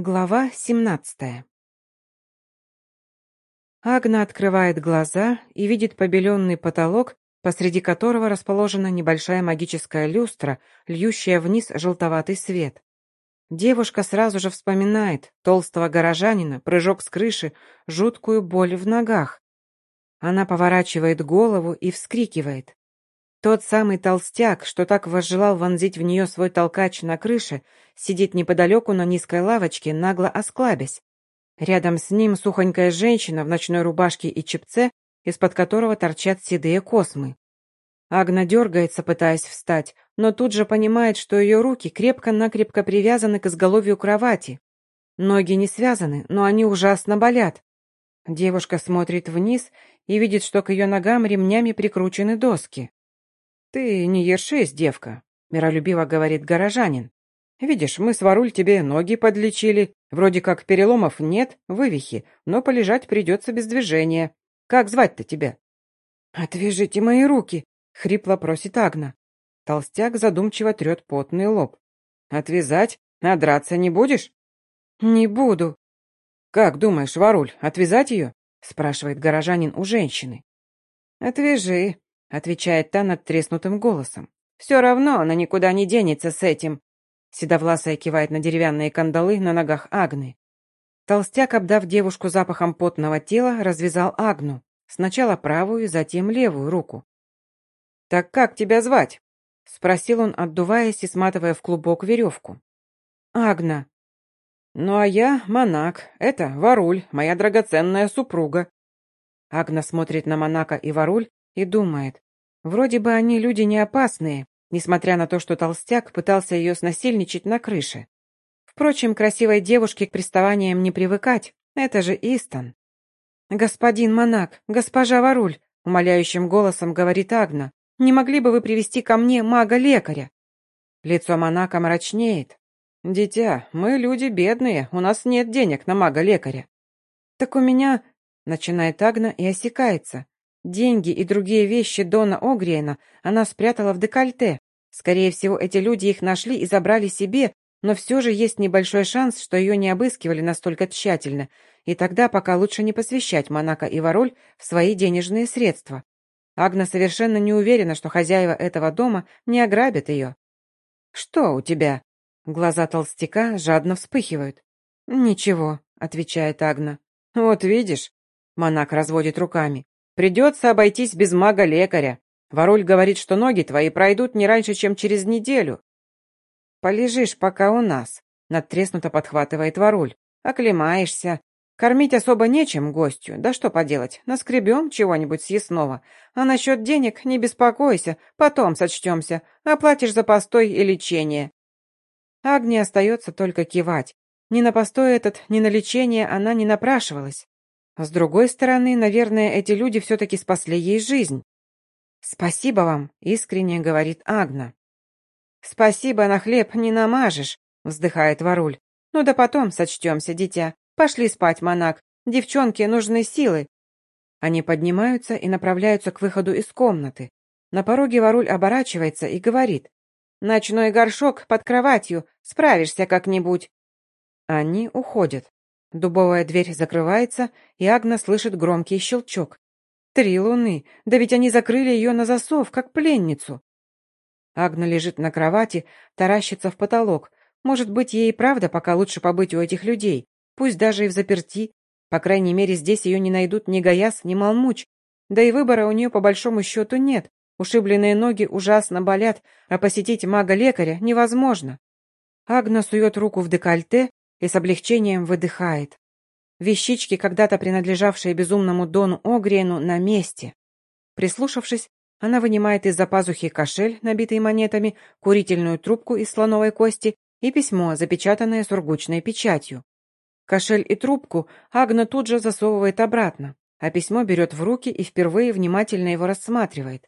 Глава 17 Агна открывает глаза и видит побеленный потолок, посреди которого расположена небольшая магическая люстра, льющая вниз желтоватый свет. Девушка сразу же вспоминает толстого горожанина, прыжок с крыши, жуткую боль в ногах. Она поворачивает голову и вскрикивает. Тот самый толстяк, что так возжелал вонзить в нее свой толкач на крыше, сидит неподалеку на низкой лавочке, нагло осклабясь. Рядом с ним сухонькая женщина в ночной рубашке и чепце, из-под которого торчат седые космы. Агна дергается, пытаясь встать, но тут же понимает, что ее руки крепко-накрепко привязаны к изголовью кровати. Ноги не связаны, но они ужасно болят. Девушка смотрит вниз и видит, что к ее ногам ремнями прикручены доски. «Ты не ершись, девка», — миролюбиво говорит горожанин. «Видишь, мы с Варуль тебе ноги подлечили. Вроде как переломов нет, вывихи, но полежать придется без движения. Как звать-то тебя?» «Отвяжите мои руки», — хрипло просит Агна. Толстяк задумчиво трет потный лоб. «Отвязать? А драться не будешь?» «Не буду». «Как думаешь, Варуль, отвязать ее?» — спрашивает горожанин у женщины. «Отвяжи», — отвечает та над треснутым голосом. «Все равно она никуда не денется с этим». Седовласая кивает на деревянные кандалы на ногах Агны. Толстяк, обдав девушку запахом потного тела, развязал Агну. Сначала правую, затем левую руку. «Так как тебя звать?» — спросил он, отдуваясь и сматывая в клубок веревку. «Агна». «Ну а я Монак. Это Варуль, моя драгоценная супруга». Агна смотрит на Монака и Варуль, и думает, вроде бы они люди не опасные, несмотря на то, что толстяк пытался ее снасильничать на крыше. Впрочем, красивой девушке к приставаниям не привыкать, это же Истон. «Господин Монак, госпожа Варуль», — умоляющим голосом говорит Агна, «не могли бы вы привести ко мне мага-лекаря?» Лицо Монака мрачнеет. «Дитя, мы люди бедные, у нас нет денег на мага-лекаря». «Так у меня...» — начинает Агна и осекается. Деньги и другие вещи Дона Огриена она спрятала в декольте. Скорее всего, эти люди их нашли и забрали себе, но все же есть небольшой шанс, что ее не обыскивали настолько тщательно, и тогда пока лучше не посвящать Монако и Вароль в свои денежные средства. Агна совершенно не уверена, что хозяева этого дома не ограбят ее. «Что у тебя?» Глаза толстяка жадно вспыхивают. «Ничего», — отвечает Агна. «Вот видишь», — Монак разводит руками. Придется обойтись без мага-лекаря. Воруль говорит, что ноги твои пройдут не раньше, чем через неделю. Полежишь пока у нас, надтреснуто подхватывает Воруль. Оклемаешься. Кормить особо нечем гостю. Да что поделать, наскребем чего-нибудь съестного. А насчет денег не беспокойся, потом сочтемся. Оплатишь за постой и лечение. Агне остается только кивать. Ни на постой этот, ни на лечение она не напрашивалась. С другой стороны, наверное, эти люди все-таки спасли ей жизнь. «Спасибо вам», — искренне говорит Агна. «Спасибо, на хлеб не намажешь», — вздыхает Варуль. «Ну да потом сочтемся, дитя. Пошли спать, монак. Девчонке нужны силы». Они поднимаются и направляются к выходу из комнаты. На пороге Варуль оборачивается и говорит. «Ночной горшок под кроватью. Справишься как-нибудь». Они уходят. Дубовая дверь закрывается, и Агна слышит громкий щелчок. Три луны, да ведь они закрыли ее на засов, как пленницу. Агна лежит на кровати, таращится в потолок. Может быть, ей и правда пока лучше побыть у этих людей, пусть даже и в заперти. По крайней мере, здесь ее не найдут ни Гаяс, ни Малмуч. Да и выбора у нее по большому счету нет. Ушибленные ноги ужасно болят, а посетить мага-лекаря невозможно. Агна сует руку в декольте и с облегчением выдыхает. Вещички, когда-то принадлежавшие безумному Дону Огриену, на месте. Прислушавшись, она вынимает из-за пазухи кошель, набитый монетами, курительную трубку из слоновой кости и письмо, запечатанное сургучной печатью. Кошель и трубку Агна тут же засовывает обратно, а письмо берет в руки и впервые внимательно его рассматривает.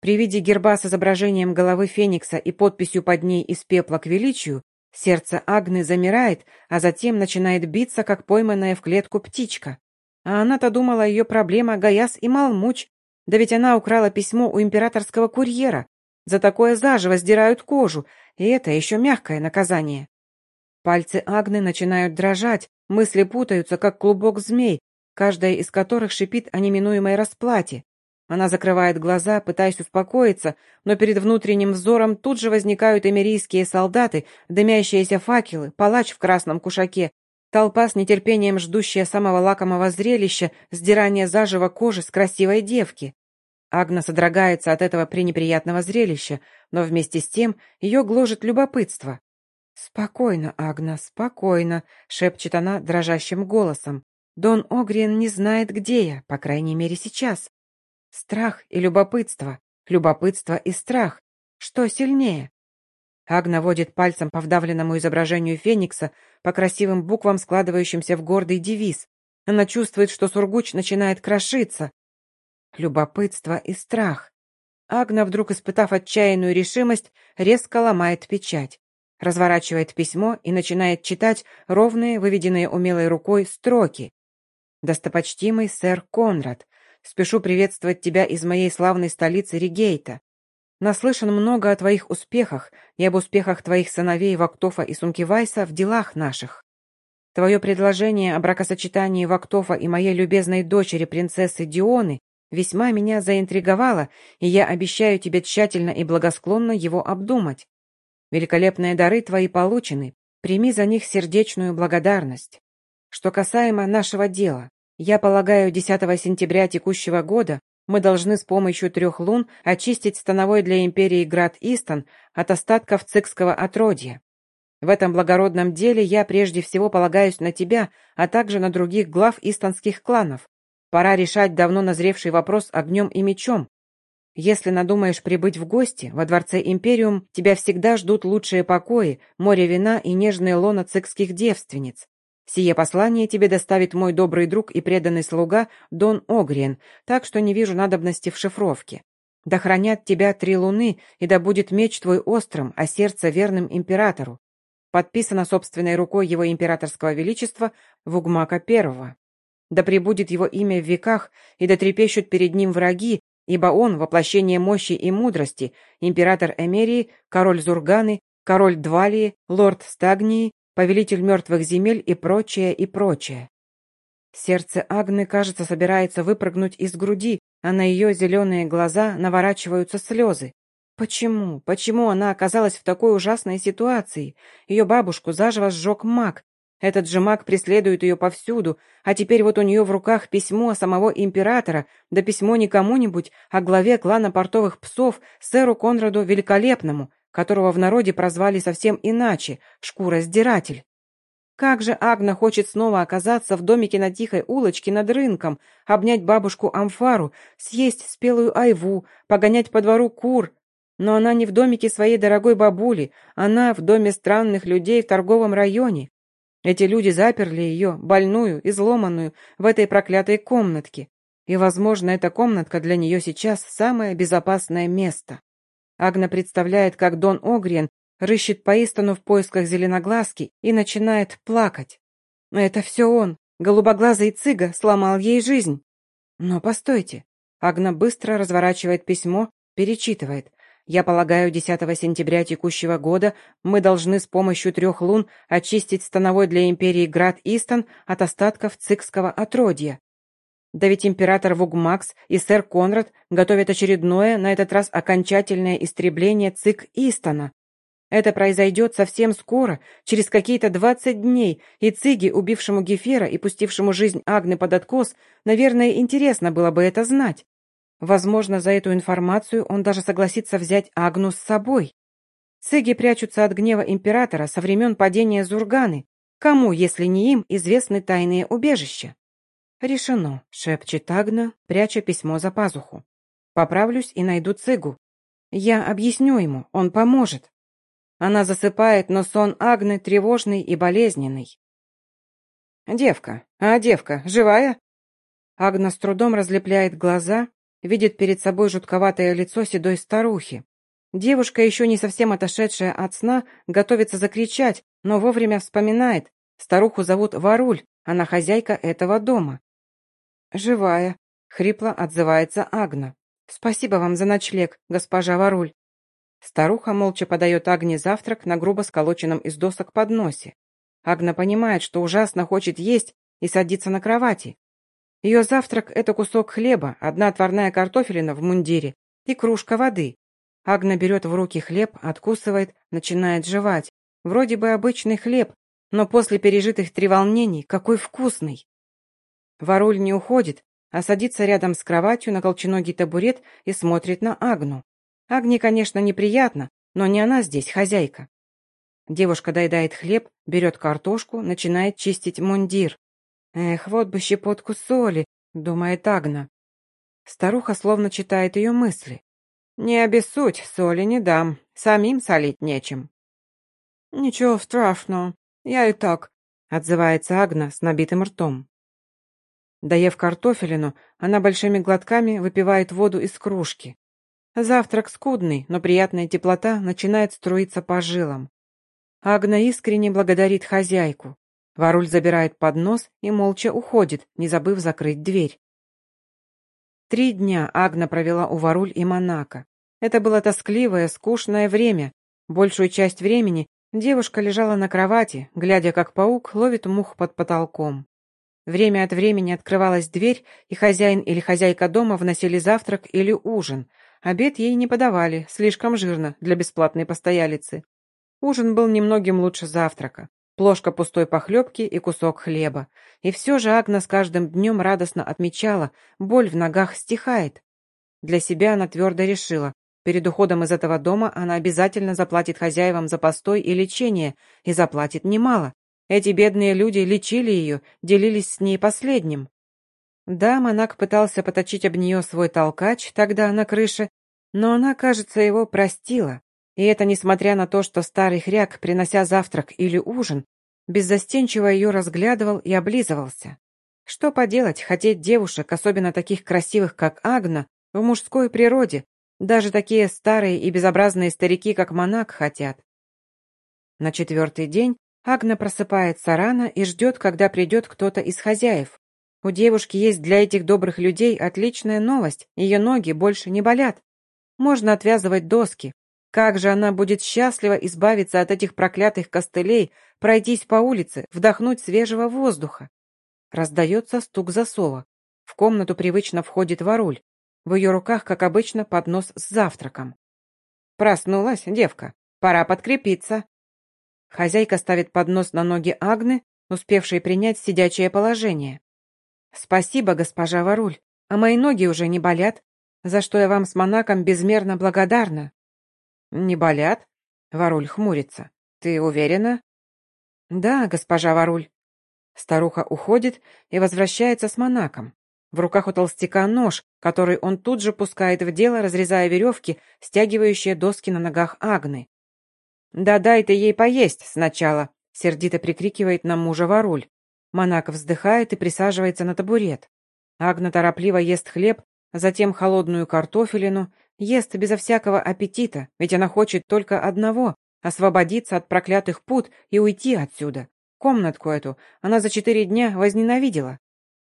При виде герба с изображением головы Феникса и подписью под ней из пепла к величию, Сердце Агны замирает, а затем начинает биться, как пойманная в клетку птичка. А она-то думала, ее проблема Гаяс и Малмуч. Да ведь она украла письмо у императорского курьера. За такое заживо сдирают кожу, и это еще мягкое наказание. Пальцы Агны начинают дрожать, мысли путаются, как клубок змей, каждая из которых шипит о неминуемой расплате. Она закрывает глаза, пытаясь успокоиться, но перед внутренним взором тут же возникают эмирийские солдаты, дымящиеся факелы, палач в красном кушаке, толпа с нетерпением ждущая самого лакомого зрелища, сдирания заживо кожи с красивой девки. Агна содрогается от этого пренеприятного зрелища, но вместе с тем ее гложет любопытство. «Спокойно, Агна, спокойно», — шепчет она дрожащим голосом. «Дон Огриен не знает, где я, по крайней мере, сейчас. Страх и любопытство. Любопытство и страх. Что сильнее? Агна водит пальцем по вдавленному изображению Феникса, по красивым буквам, складывающимся в гордый девиз. Она чувствует, что Сургуч начинает крошиться. Любопытство и страх. Агна, вдруг испытав отчаянную решимость, резко ломает печать. Разворачивает письмо и начинает читать ровные, выведенные умелой рукой, строки. «Достопочтимый сэр Конрад, Спешу приветствовать тебя из моей славной столицы Ригейта. Наслышан много о твоих успехах и об успехах твоих сыновей Вактофа и Сумкивайса в делах наших. Твое предложение о бракосочетании Вактофа и моей любезной дочери, принцессы Дионы, весьма меня заинтриговало, и я обещаю тебе тщательно и благосклонно его обдумать. Великолепные дары твои получены, прими за них сердечную благодарность. Что касаемо нашего дела, я полагаю, 10 сентября текущего года мы должны с помощью трех лун очистить становой для империи град Истон от остатков цикского отродья. В этом благородном деле я прежде всего полагаюсь на тебя, а также на других глав истонских кланов. Пора решать давно назревший вопрос огнем и мечом. Если надумаешь прибыть в гости, во дворце Империум тебя всегда ждут лучшие покои, море вина и нежные лона цикских девственниц. Сие послание тебе доставит мой добрый друг и преданный слуга Дон Огриен, так что не вижу надобности в шифровке. Да хранят тебя три луны, и да будет меч твой острым, а сердце верным императору. Подписано собственной рукой его императорского величества Вугмака Первого. Да пребудет его имя в веках, и да трепещут перед ним враги, ибо он — воплощение мощи и мудрости, император Эмерии, король Зурганы, король Двалии, лорд Стагнии, повелитель мертвых земель и прочее, и прочее. Сердце Агны, кажется, собирается выпрыгнуть из груди, а на ее зеленые глаза наворачиваются слезы. Почему? Почему она оказалась в такой ужасной ситуации? Ее бабушку заживо сжег маг. Этот же маг преследует ее повсюду, а теперь вот у нее в руках письмо самого императора, да письмо не кому-нибудь, а главе клана портовых псов, сэру Конраду Великолепному, которого в народе прозвали совсем иначе – шкуросдиратель. Как же Агна хочет снова оказаться в домике на тихой улочке над рынком, обнять бабушку Амфару, съесть спелую айву, погонять по двору кур. Но она не в домике своей дорогой бабули, она в доме странных людей в торговом районе. Эти люди заперли ее, больную, изломанную, в этой проклятой комнатке. И, возможно, эта комнатка для нее сейчас самое безопасное место. Агна представляет, как Дон Огриен рыщет по Истону в поисках зеленоглазки и начинает плакать. Это все он, голубоглазый цыга, сломал ей жизнь. Но постойте. Агна быстро разворачивает письмо, перечитывает. Я полагаю, 10 сентября текущего года мы должны с помощью трех лун очистить становой для империи Град Истон от остатков цикского отродья. Да ведь император Вугмакс и сэр Конрад готовят очередное, на этот раз окончательное истребление ЦИК Истона. Это произойдет совсем скоро, через какие-то двадцать дней, и Циги, убившему Гефера и пустившему жизнь Агны под откос, наверное, интересно было бы это знать. Возможно, за эту информацию он даже согласится взять Агну с собой. Циги прячутся от гнева императора со времен падения Зурганы. Кому, если не им, известны тайные убежища? «Решено», — шепчет Агна, пряча письмо за пазуху. «Поправлюсь и найду Цигу. Я объясню ему, он поможет». Она засыпает, но сон Агны тревожный и болезненный. «Девка, а девка, живая?» Агна с трудом разлепляет глаза, видит перед собой жутковатое лицо седой старухи. Девушка, еще не совсем отошедшая от сна, готовится закричать, но вовремя вспоминает. Старуху зовут Варуль, она хозяйка этого дома. «Живая», — хрипло отзывается Агна. «Спасибо вам за ночлег, госпожа Варуль». Старуха молча подает Агне завтрак на грубо сколоченном из досок подносе. Агна понимает, что ужасно хочет есть и садится на кровати. Ее завтрак – это кусок хлеба, одна отварная картофелина в мундире и кружка воды. Агна берет в руки хлеб, откусывает, начинает жевать. Вроде бы обычный хлеб, но после пережитых треволнений какой вкусный. Варуль не уходит, а садится рядом с кроватью на колченогий табурет и смотрит на Агну. Агне, конечно, неприятно, но не она здесь хозяйка. Девушка доедает хлеб, берет картошку, начинает чистить мундир. «Эх, вот бы щепотку соли», — думает Агна. Старуха словно читает ее мысли. «Не обессудь, соли не дам, самим солить нечем». «Ничего страшного, я и так», — отзывается Агна с набитым ртом. Доев картофелину, она большими глотками выпивает воду из кружки. Завтрак скудный, но приятная теплота начинает струиться по жилам. Агна искренне благодарит хозяйку. Варуль забирает поднос и молча уходит, не забыв закрыть дверь. Три дня Агна провела у Варуль и Монако. Это было тоскливое, скучное время. Большую часть времени девушка лежала на кровати, глядя, как паук ловит мух под потолком. Время от времени открывалась дверь, и хозяин или хозяйка дома вносили завтрак или ужин. Обед ей не подавали, слишком жирно для бесплатной постоялицы. Ужин был немногим лучше завтрака. Плошка пустой похлебки и кусок хлеба. И все же Агна с каждым днем радостно отмечала, боль в ногах стихает. Для себя она твердо решила, перед уходом из этого дома она обязательно заплатит хозяевам за постой и лечение, и заплатит немало. Эти бедные люди лечили ее, делились с ней последним. Да, монах пытался поточить об нее свой толкач тогда на крыше, но она, кажется, его простила. И это несмотря на то, что старый хряк, принося завтрак или ужин, беззастенчиво ее разглядывал и облизывался. Что поделать, хотеть девушек, особенно таких красивых, как Агна, в мужской природе, даже такие старые и безобразные старики, как Монак, хотят. На четвертый день Агна просыпается рано и ждет, когда придет кто-то из хозяев. У девушки есть для этих добрых людей отличная новость, ее ноги больше не болят. Можно отвязывать доски. Как же она будет счастлива избавиться от этих проклятых костылей, пройтись по улице, вдохнуть свежего воздуха. Раздается стук засова. В комнату привычно входит воруль. В ее руках, как обычно, поднос с завтраком. «Проснулась, девка. Пора подкрепиться», Хозяйка ставит поднос на ноги Агны, успевшей принять сидячее положение. «Спасибо, госпожа Варуль, а мои ноги уже не болят, за что я вам с монаком безмерно благодарна». «Не болят?» — Варуль хмурится. «Ты уверена?» «Да, госпожа Варуль». Старуха уходит и возвращается с монаком. В руках у толстяка нож, который он тут же пускает в дело, разрезая веревки, стягивающие доски на ногах Агны. «Да дай ты ей поесть сначала», — сердито прикрикивает на мужа воруль. Монак вздыхает и присаживается на табурет. Агна торопливо ест хлеб, затем холодную картофелину, ест безо всякого аппетита, ведь она хочет только одного — освободиться от проклятых пут и уйти отсюда. Комнатку эту она за четыре дня возненавидела.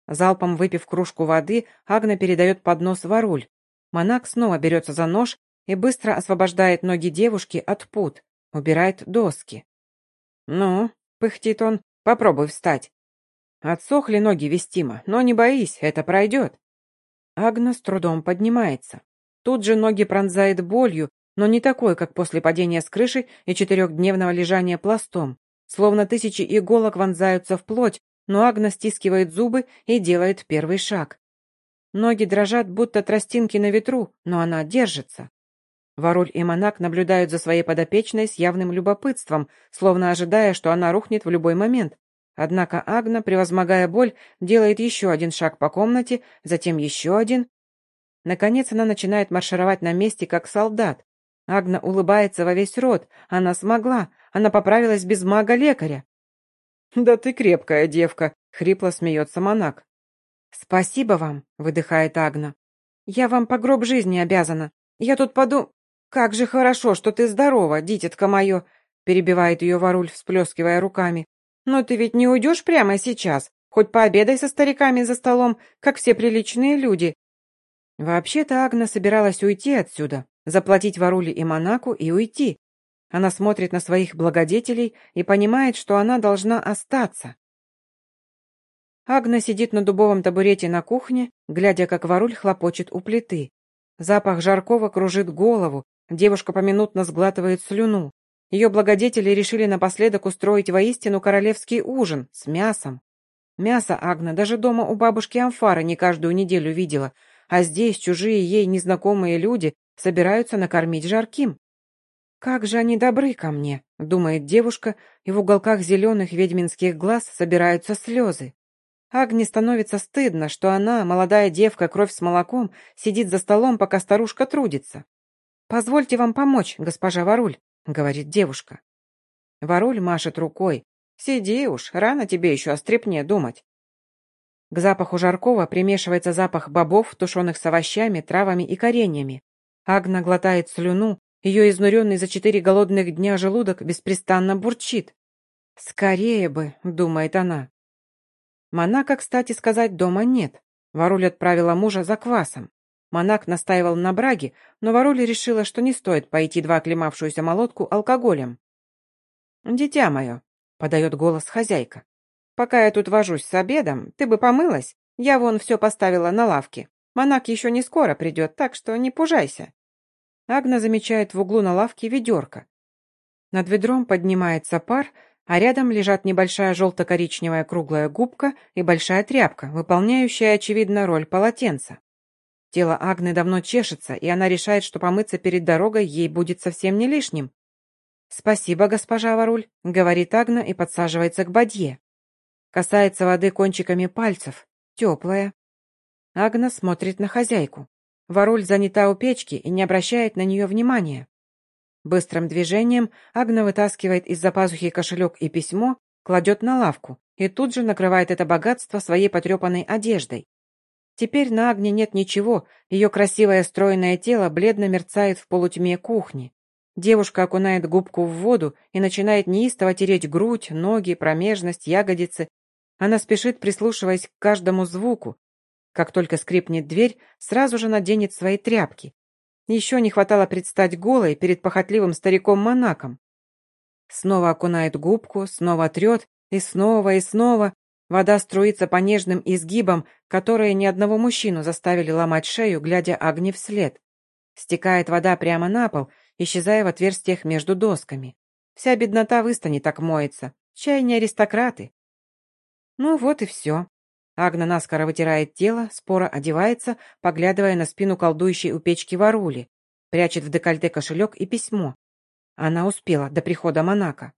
Залпом выпив кружку воды, Агна передает поднос воруль. Монак снова берется за нож и быстро освобождает ноги девушки от пут. Убирает доски. «Ну», — пыхтит он, — «попробуй встать». Отсохли ноги вестимо, но не боись, это пройдет. Агна с трудом поднимается. Тут же ноги пронзает болью, но не такой, как после падения с крыши и четырехдневного лежания пластом. Словно тысячи иголок вонзаются в плоть, но Агна стискивает зубы и делает первый шаг. Ноги дрожат, будто тростинки на ветру, но она держится. Варуль и Монак наблюдают за своей подопечной с явным любопытством, словно ожидая, что она рухнет в любой момент. Однако Агна, превозмогая боль, делает еще один шаг по комнате, затем еще один. Наконец она начинает маршировать на месте, как солдат. Агна улыбается во весь рот. Она смогла. Она поправилась без мага-лекаря. «Да ты крепкая девка», — хрипло смеется Монак. «Спасибо вам», — выдыхает Агна. «Я вам по гроб жизни обязана. Я тут подум...» «Как же хорошо, что ты здорова, дитятка мое!» перебивает ее воруль, всплескивая руками. «Но ты ведь не уйдешь прямо сейчас? Хоть пообедай со стариками за столом, как все приличные люди». Вообще-то Агна собиралась уйти отсюда, заплатить Варуле и Монаку и уйти. Она смотрит на своих благодетелей и понимает, что она должна остаться. Агна сидит на дубовом табурете на кухне, глядя, как воруль хлопочет у плиты. Запах жаркого кружит голову, девушка поминутно сглатывает слюну. Ее благодетели решили напоследок устроить воистину королевский ужин с мясом. Мясо Агна даже дома у бабушки Амфары не каждую неделю видела, а здесь чужие ей незнакомые люди собираются накормить жарким. «Как же они добры ко мне», — думает девушка, и в уголках зеленых ведьминских глаз собираются слезы. Агне становится стыдно, что она, молодая девка, кровь с молоком, сидит за столом, пока старушка трудится. «Позвольте вам помочь, госпожа Варуль», — говорит девушка. Варуль машет рукой. «Сиди уж, рано тебе еще о стрепне думать». К запаху жаркого примешивается запах бобов, тушеных с овощами, травами и кореньями. Агна глотает слюну, ее изнуренный за четыре голодных дня желудок беспрестанно бурчит. «Скорее бы», — думает она. Монака, кстати сказать, дома нет. Варуль отправила мужа за квасом. Монак настаивал на браге, но Варуль решила, что не стоит пойти два оклемавшуюся молотку алкоголем. «Дитя мое», — подает голос хозяйка, — «пока я тут вожусь с обедом, ты бы помылась. Я вон все поставила на лавке. Монак еще не скоро придет, так что не пужайся». Агна замечает в углу на лавке ведерко. Над ведром поднимается пар, а рядом лежат небольшая желто-коричневая круглая губка и большая тряпка, выполняющая, очевидно, роль полотенца. Тело Агны давно чешется, и она решает, что помыться перед дорогой ей будет совсем не лишним. «Спасибо, госпожа Варуль», — говорит Агна и подсаживается к бадье. Касается воды кончиками пальцев. Теплая. Агна смотрит на хозяйку. Варуль занята у печки и не обращает на нее внимания. Быстрым движением Агна вытаскивает из-за пазухи кошелек и письмо, кладет на лавку и тут же накрывает это богатство своей потрепанной одеждой. Теперь на Агне нет ничего, ее красивое стройное тело бледно мерцает в полутьме кухни. Девушка окунает губку в воду и начинает неистово тереть грудь, ноги, промежность, ягодицы. Она спешит, прислушиваясь к каждому звуку. Как только скрипнет дверь, сразу же наденет свои тряпки. Еще не хватало предстать голой перед похотливым стариком-монаком. Снова окунает губку, снова трет, и снова, и снова. Вода струится по нежным изгибам, которые ни одного мужчину заставили ломать шею, глядя огне вслед. Стекает вода прямо на пол, исчезая в отверстиях между досками. Вся беднота в Истане так моется. Чай не аристократы. Ну вот и все. Агна наскоро вытирает тело, споро одевается, поглядывая на спину колдующей у печки ворули. Прячет в декольте кошелек и письмо. Она успела до прихода Монако.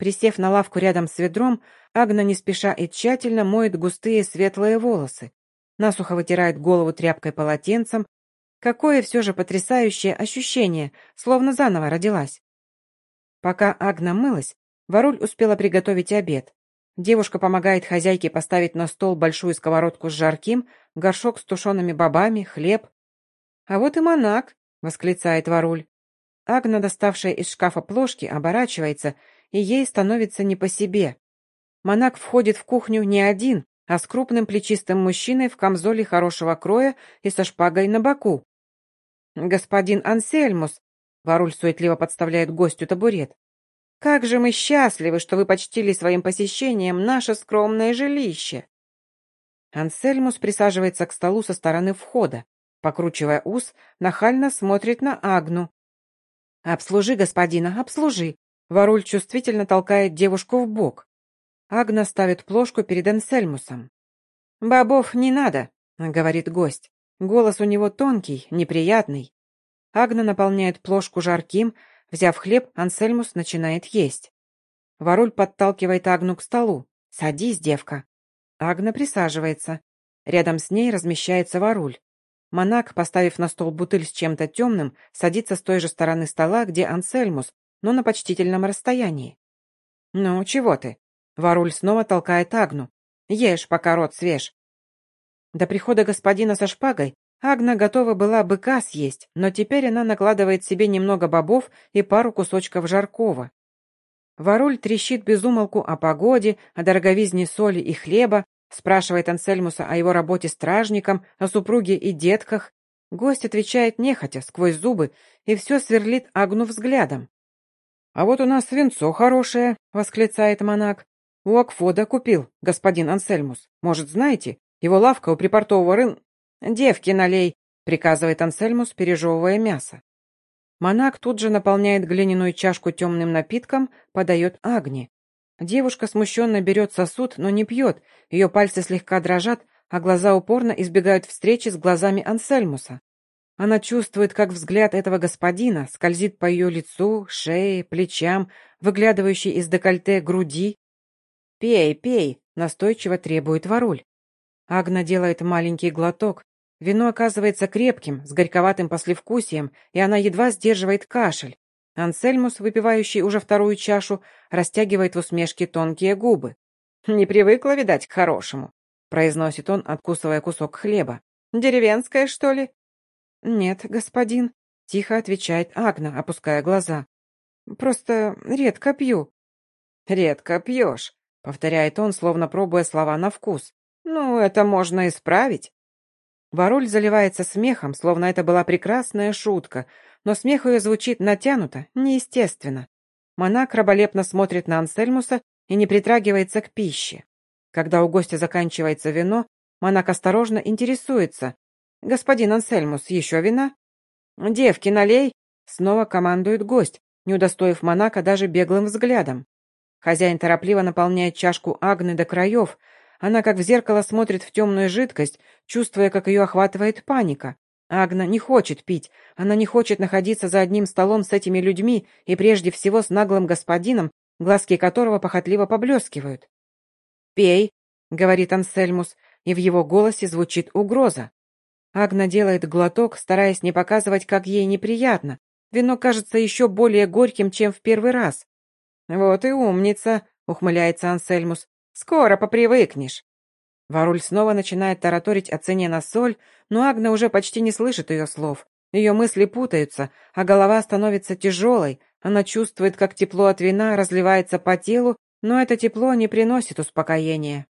Присев на лавку рядом с ведром, Агна не спеша и тщательно моет густые светлые волосы. Насухо вытирает голову тряпкой-полотенцем. Какое все же потрясающее ощущение, словно заново родилась. Пока Агна мылась, Варуль успела приготовить обед. Девушка помогает хозяйке поставить на стол большую сковородку с жарким, горшок с тушеными бобами, хлеб. «А вот и монак!» — восклицает Варуль. Агна, доставшая из шкафа плошки, оборачивается, и ей становится не по себе. Монак входит в кухню не один, а с крупным плечистым мужчиной в камзоле хорошего кроя и со шпагой на боку. «Господин Ансельмус!» — Варуль суетливо подставляет гостю табурет. Как же мы счастливы, что вы почтили своим посещением наше скромное жилище!» Ансельмус присаживается к столу со стороны входа. Покручивая ус, нахально смотрит на Агну. «Обслужи, господина, обслужи!» Варуль чувствительно толкает девушку в бок. Агна ставит плошку перед Ансельмусом. «Бобов не надо», — говорит гость. Голос у него тонкий, неприятный. Агна наполняет плошку жарким, Взяв хлеб, Ансельмус начинает есть. Варуль подталкивает Агну к столу. «Садись, девка». Агна присаживается. Рядом с ней размещается Варуль. Монак, поставив на стол бутыль с чем-то темным, садится с той же стороны стола, где Ансельмус, но на почтительном расстоянии. «Ну, чего ты?» Варуль снова толкает Агну. «Ешь, пока рот свеж». До прихода господина со шпагой Агна готова была быка съесть, но теперь она накладывает себе немного бобов и пару кусочков жаркого. Варуль трещит безумолку о погоде, о дороговизне соли и хлеба, спрашивает Ансельмуса о его работе стражником, о супруге и детках. Гость отвечает нехотя, сквозь зубы, и все сверлит Агну взглядом. «А вот у нас венцо хорошее», — восклицает Монак. «У Акфода купил, господин Ансельмус. Может, знаете, его лавка у припортового рын...» «Девки налей», — приказывает Ансельмус, пережевывая мясо. Монак тут же наполняет глиняную чашку темным напитком, подает Агни. Девушка смущенно берет сосуд, но не пьет, ее пальцы слегка дрожат, а глаза упорно избегают встречи с глазами Ансельмуса. Она чувствует, как взгляд этого господина скользит по ее лицу, шее, плечам, выглядывающей из декольте груди. «Пей, пей!» — настойчиво требует воруль. Агна делает маленький глоток. Вино оказывается крепким, с горьковатым послевкусием, и она едва сдерживает кашель. Ансельмус, выпивающий уже вторую чашу, растягивает в усмешке тонкие губы. «Не привыкла, видать, к хорошему», — произносит он, откусывая кусок хлеба. «Деревенская, что ли?» «Нет, господин», — тихо отвечает Агна, опуская глаза. «Просто редко пью». «Редко пьешь», — повторяет он, словно пробуя слова на вкус. «Ну, это можно исправить». Воруль заливается смехом, словно это была прекрасная шутка, но смех ее звучит натянуто, неестественно. Монак раболепно смотрит на Ансельмуса и не притрагивается к пище. Когда у гостя заканчивается вино, Монак осторожно интересуется. «Господин Ансельмус, еще вина?» «Девки, налей!» Снова командует гость, не удостоив Монака даже беглым взглядом. Хозяин торопливо наполняет чашку Агны до краев. Она, как в зеркало, смотрит в темную жидкость, чувствуя, как ее охватывает паника. Агна не хочет пить, она не хочет находиться за одним столом с этими людьми и прежде всего с наглым господином, глазки которого похотливо поблескивают. «Пей», — говорит Ансельмус, и в его голосе звучит угроза. Агна делает глоток, стараясь не показывать, как ей неприятно. Вино кажется еще более горьким, чем в первый раз. «Вот и умница», — ухмыляется Ансельмус. «Скоро попривыкнешь». Варуль снова начинает тараторить о цене на соль, но Агна уже почти не слышит ее слов. Ее мысли путаются, а голова становится тяжелой. Она чувствует, как тепло от вина разливается по телу, но это тепло не приносит успокоения.